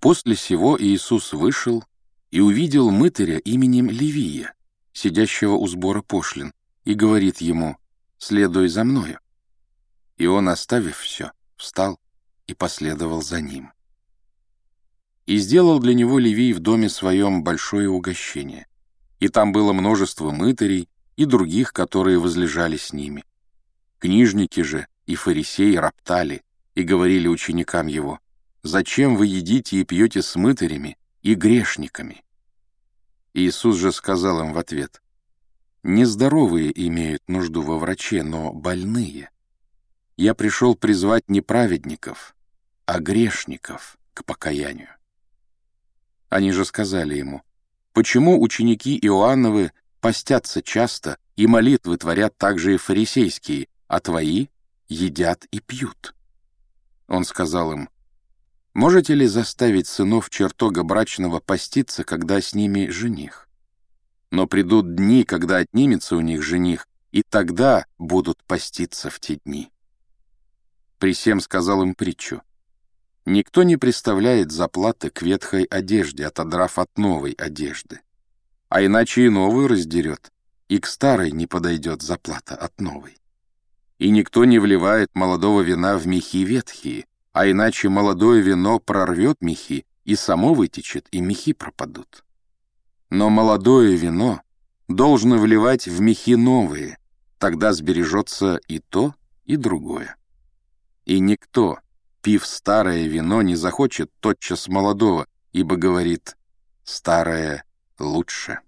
После сего Иисус вышел и увидел мытаря именем Левия, сидящего у сбора пошлин, и говорит ему «Следуй за мною». И он, оставив все, встал и последовал за ним. И сделал для него Левий в доме своем большое угощение. И там было множество мытарей и других, которые возлежали с ними. Книжники же и фарисеи роптали и говорили ученикам его, «Зачем вы едите и пьете с мытарями и грешниками?» Иисус же сказал им в ответ, «Нездоровые имеют нужду во враче, но больные. Я пришел призвать не праведников, а грешников к покаянию». Они же сказали ему, «Почему ученики Иоанновы постятся часто и молитвы творят также и фарисейские, а твои едят и пьют?» Он сказал им, Можете ли заставить сынов чертога брачного поститься, когда с ними жених? Но придут дни, когда отнимется у них жених, и тогда будут поститься в те дни. При всем сказал им притчу. Никто не представляет заплаты к ветхой одежде, отодрав от новой одежды. А иначе и новую раздерет, и к старой не подойдет заплата от новой. И никто не вливает молодого вина в мехи ветхие, а иначе молодое вино прорвет мехи, и само вытечет, и мехи пропадут. Но молодое вино должно вливать в мехи новые, тогда сбережется и то, и другое. И никто, пив старое вино, не захочет тотчас молодого, ибо говорит «старое лучше».